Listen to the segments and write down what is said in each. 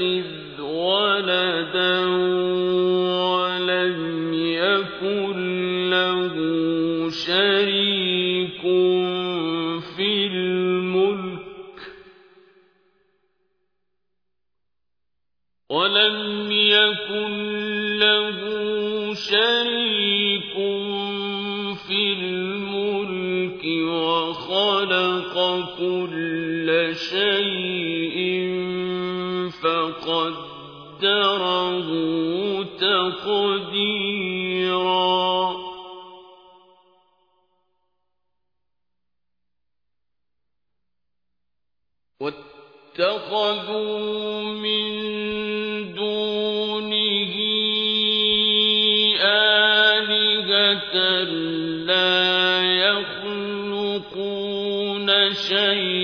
يتخذ ولدا ولم يكن له شريك في الملك ولم يكن له شريك في الملك وخلق كل شيء فقدره تقديرا. واتخذوا من دونه آلهة لا يخلقون شيئا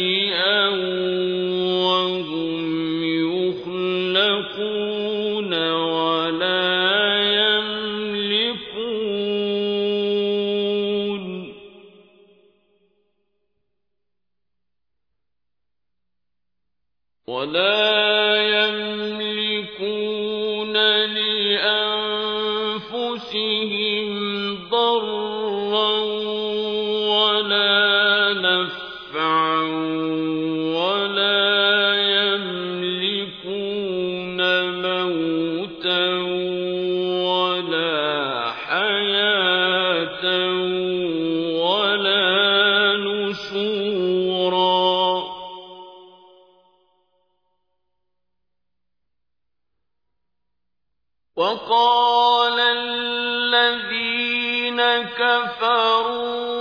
وقال الذين كفروا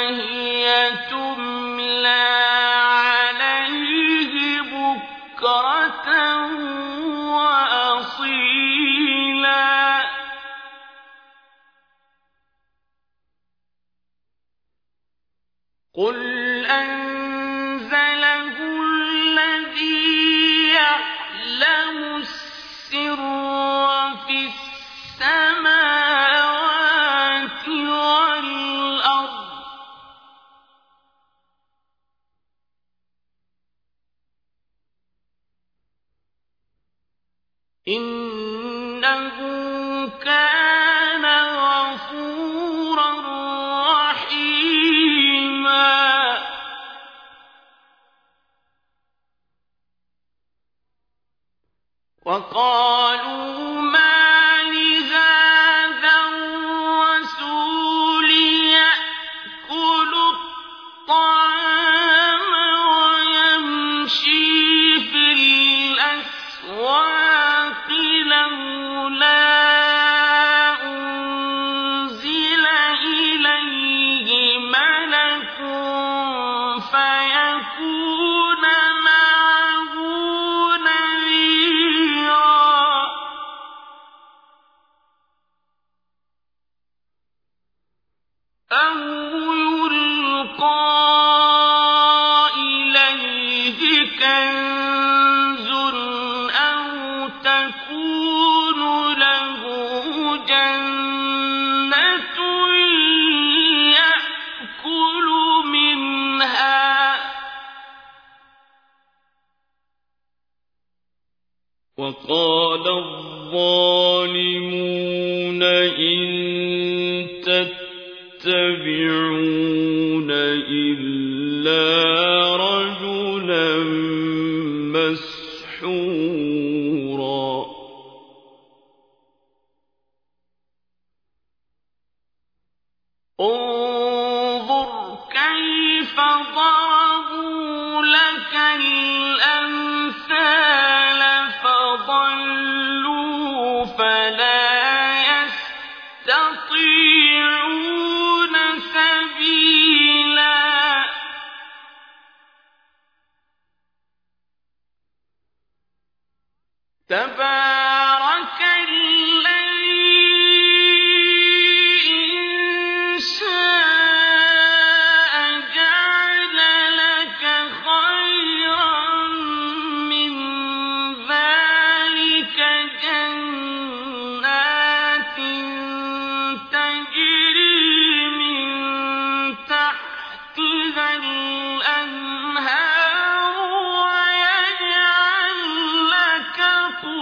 اكتتبها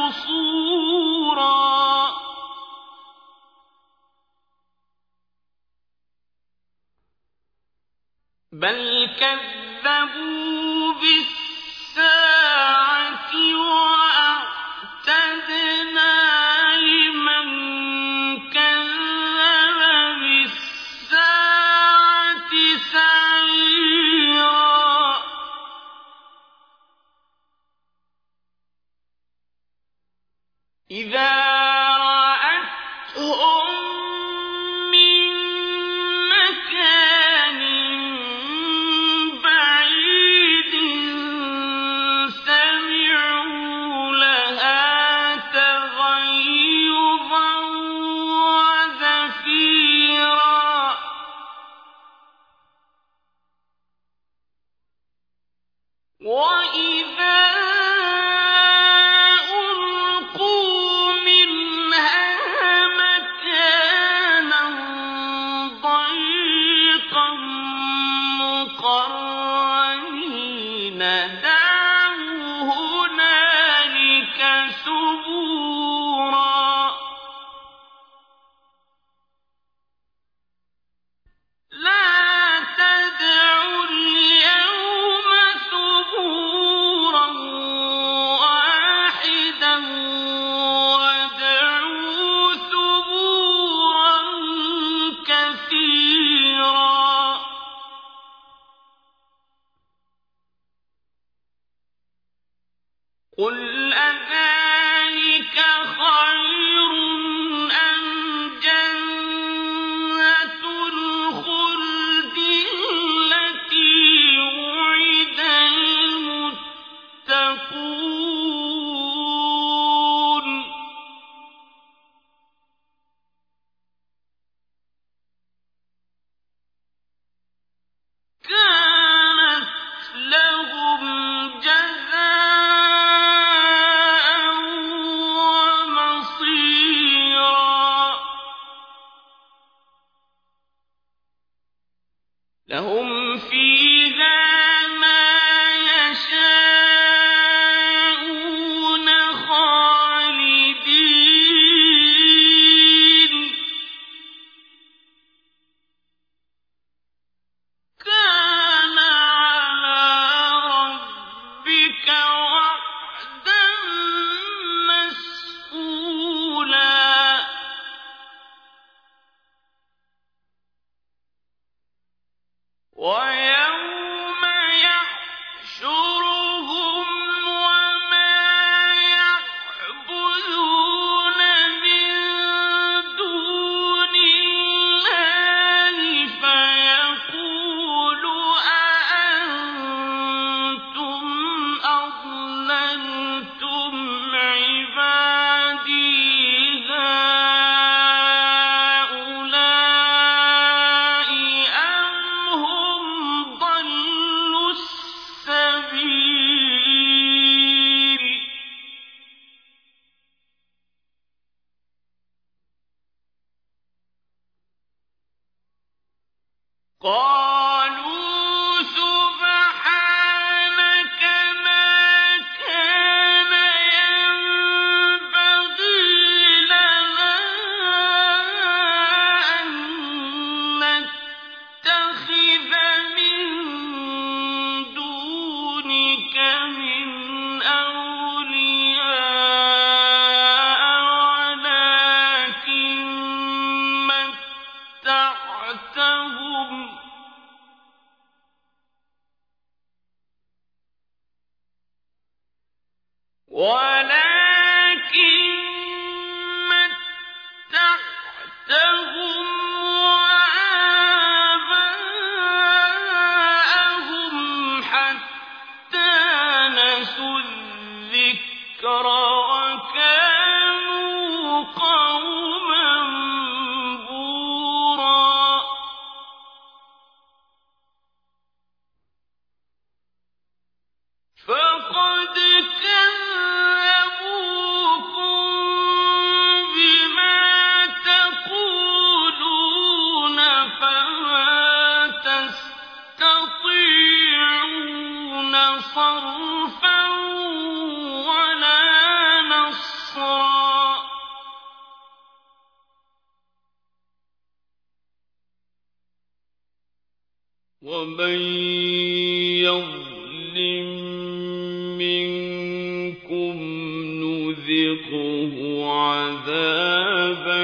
قُصُورًا بَلْ كَذَّبُوا بِالسَّاعَةِ ۖ لَهُمْ فِيهَا ومن يظلم منكم نذقه عذابا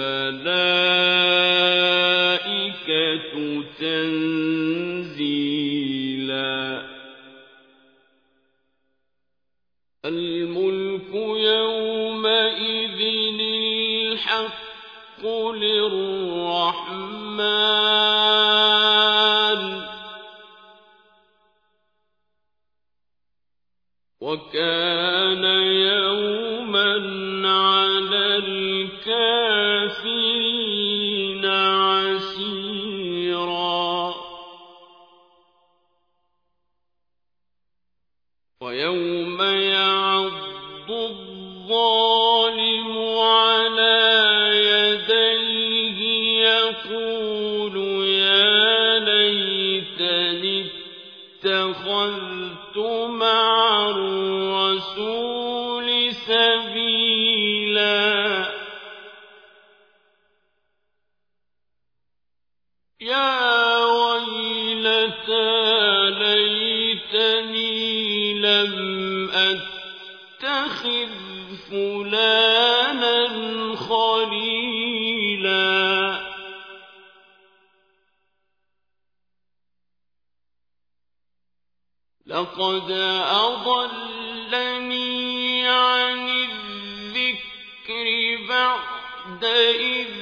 الْمَلَائِكَةُ تَنزِيلًا. الْمُلْكُ يَوْمَئِذٍ الْحَقُّ لِلرَّحْمَٰنِ. وَكَانَ لقد أضلني عن الذكر بعد إذ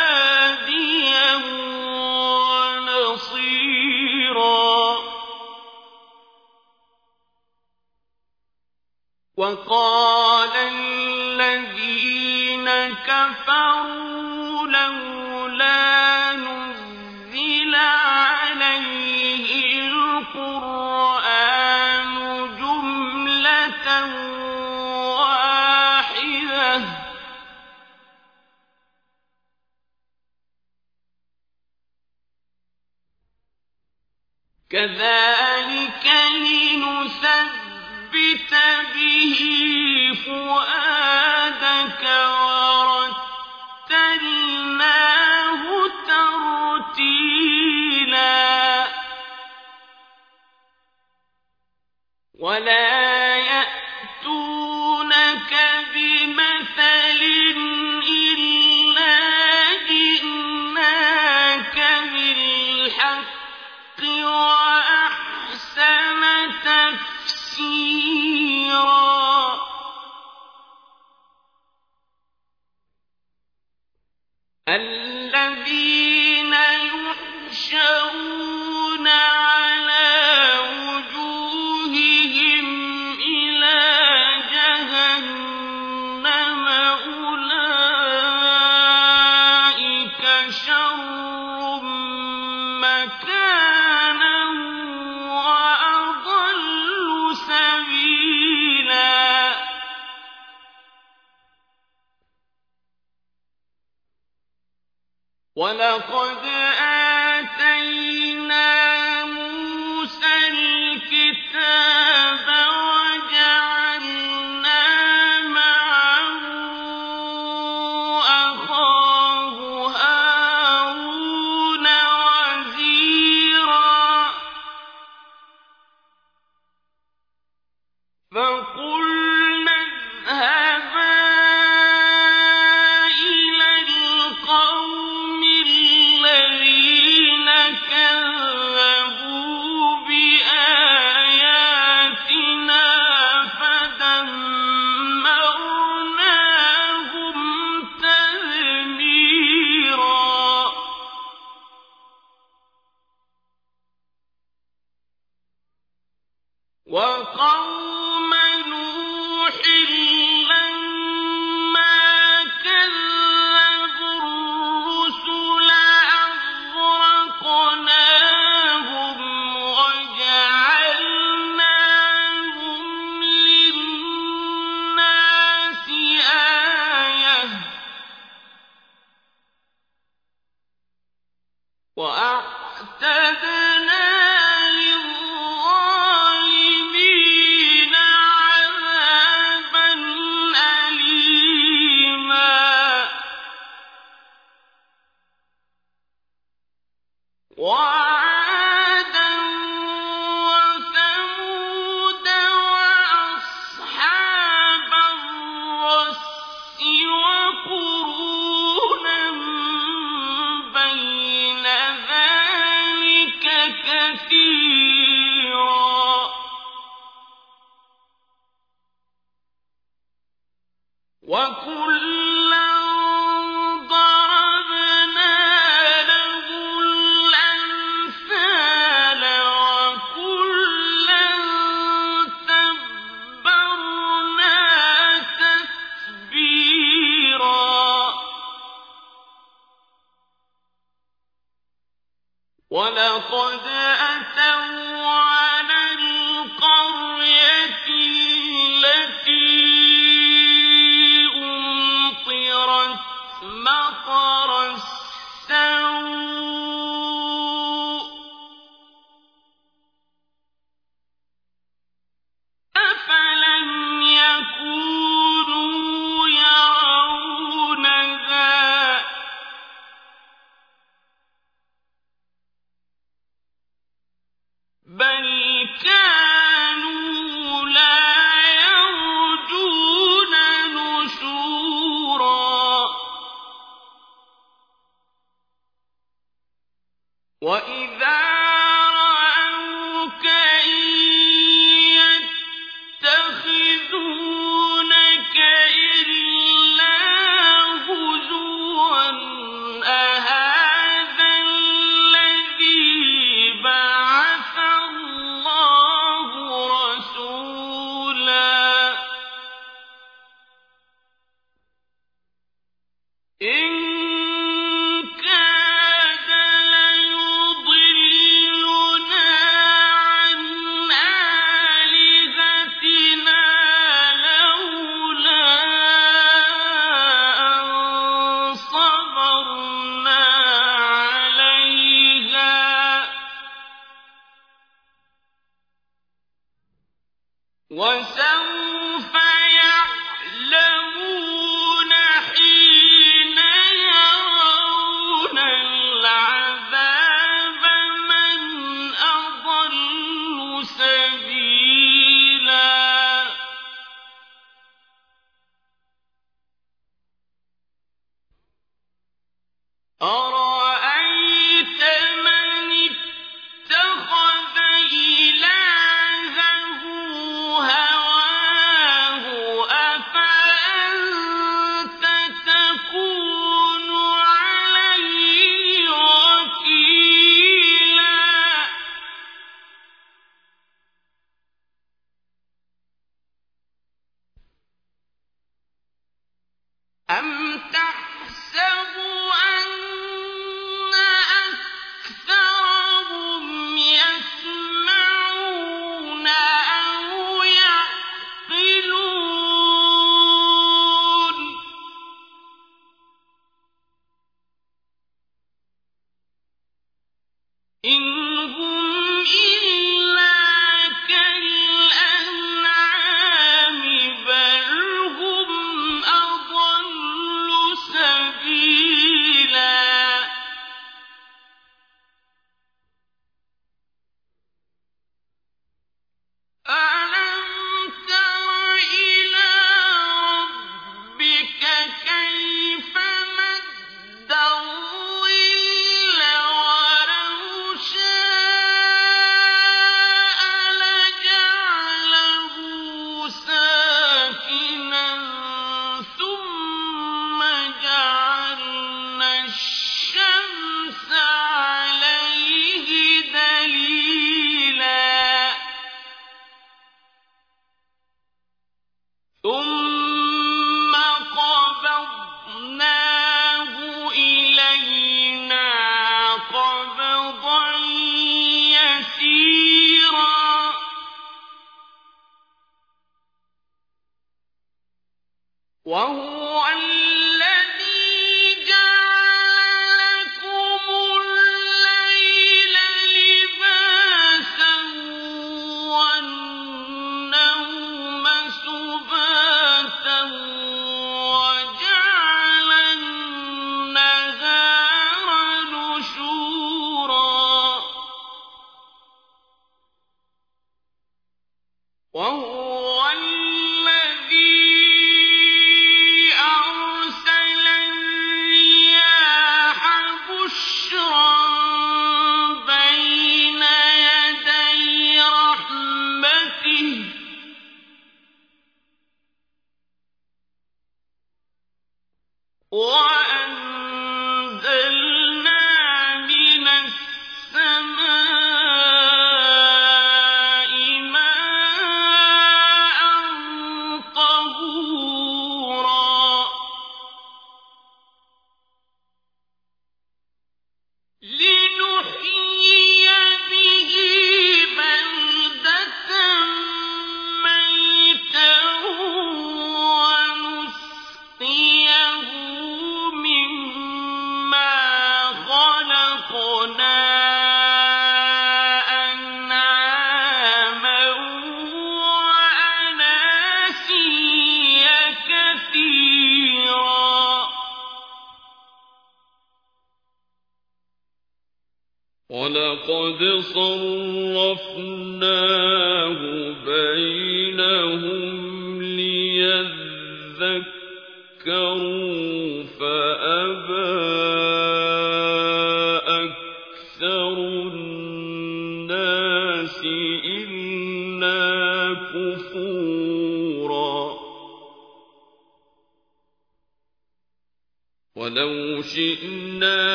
وقال الذين كفروا فؤادك وعلمك ألا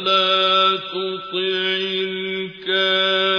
فَلَا تُطِعِ الْكَافِرِينَ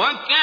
وَكَانَ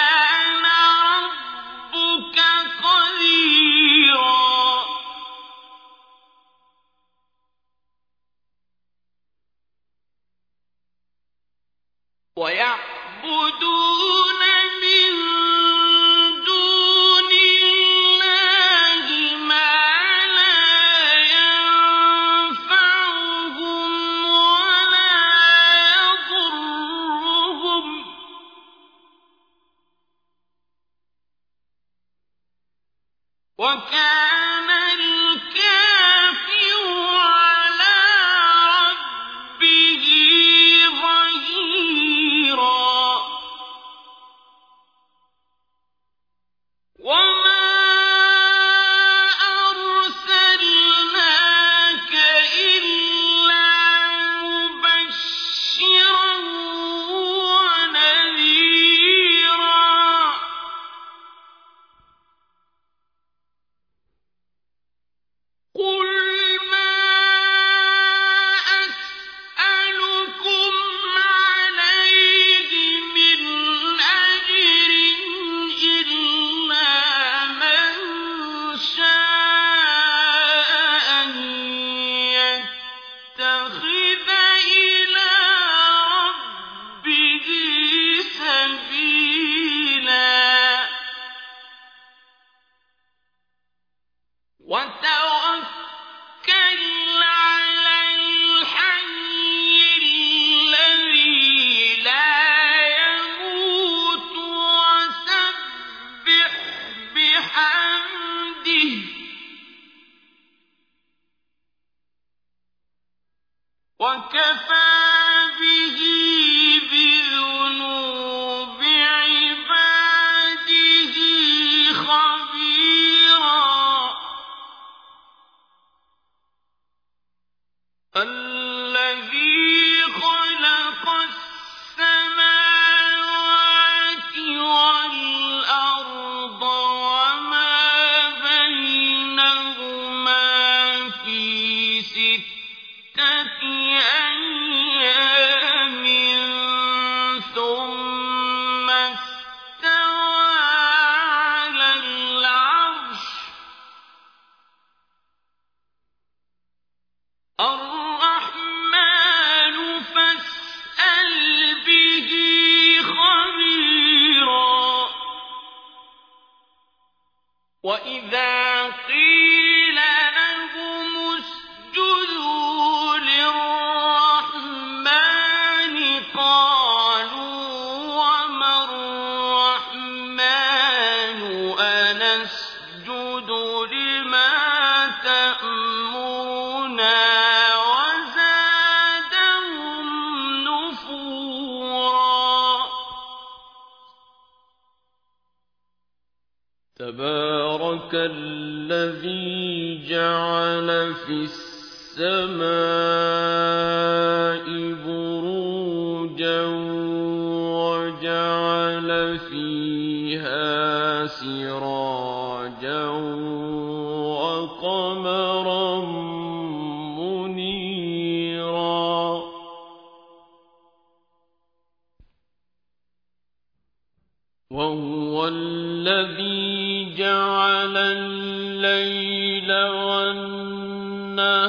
جعل الليل والنهار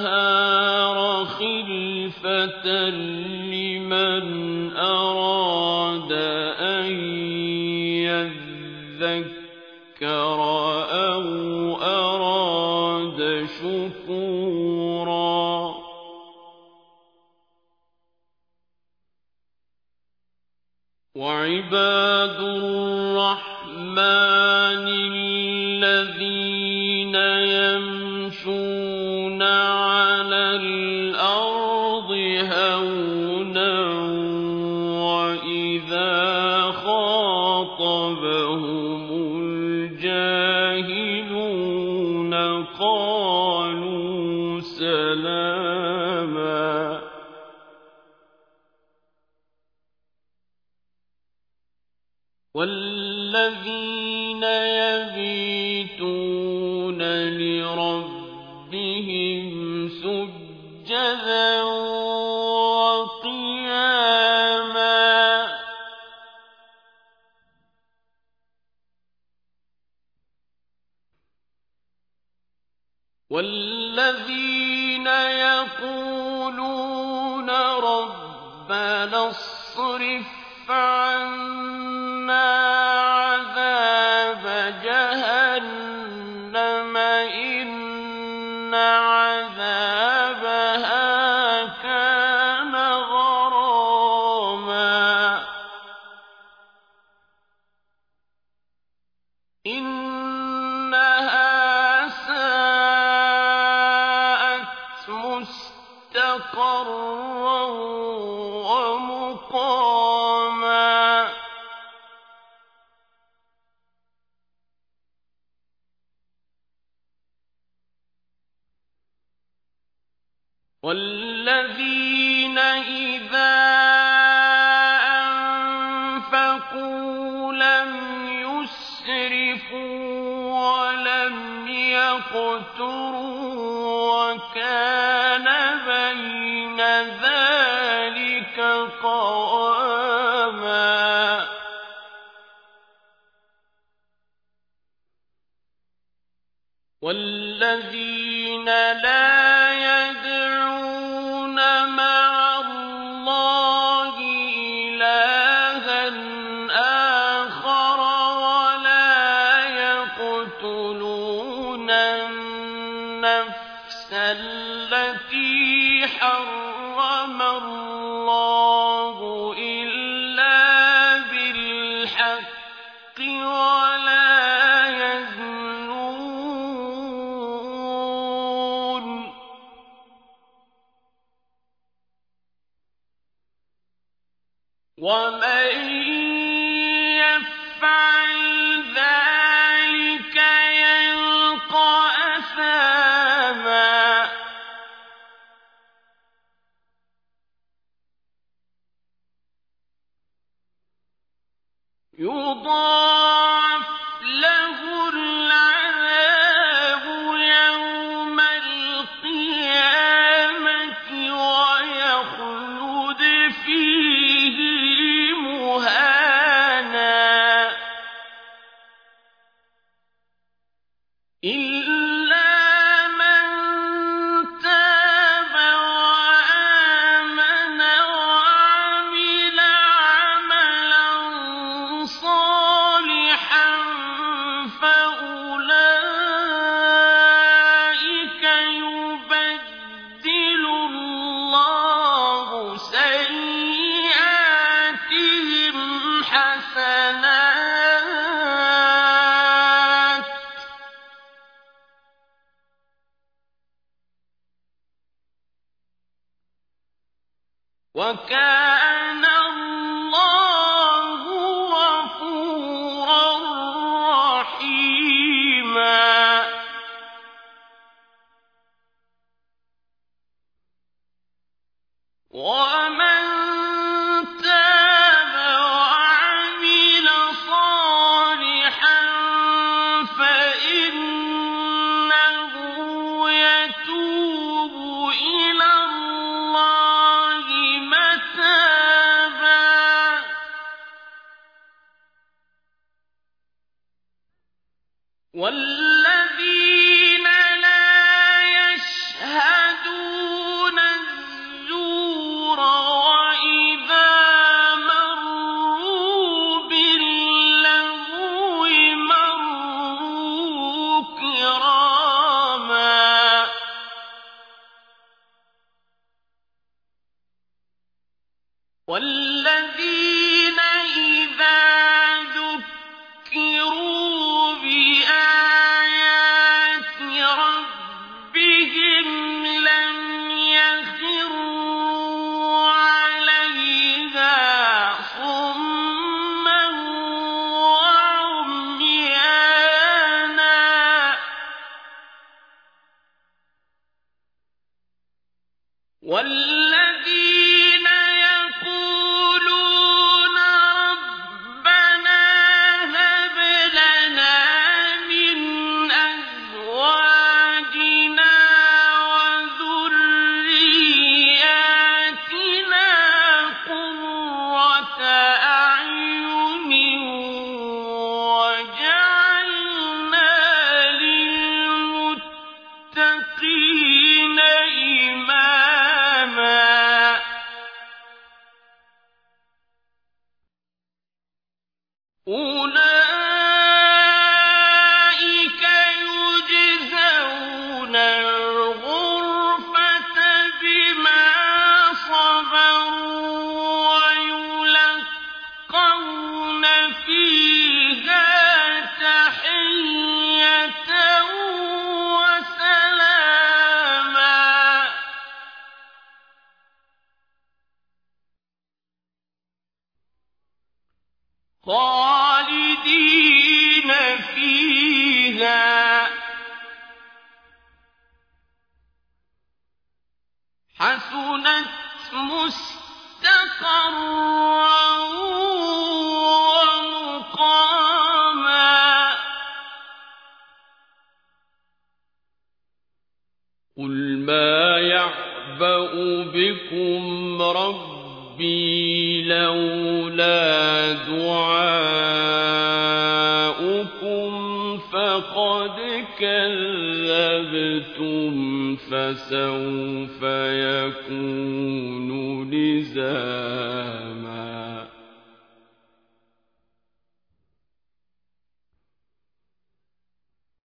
خلفة والذين يقولون ربنا اصرف عنا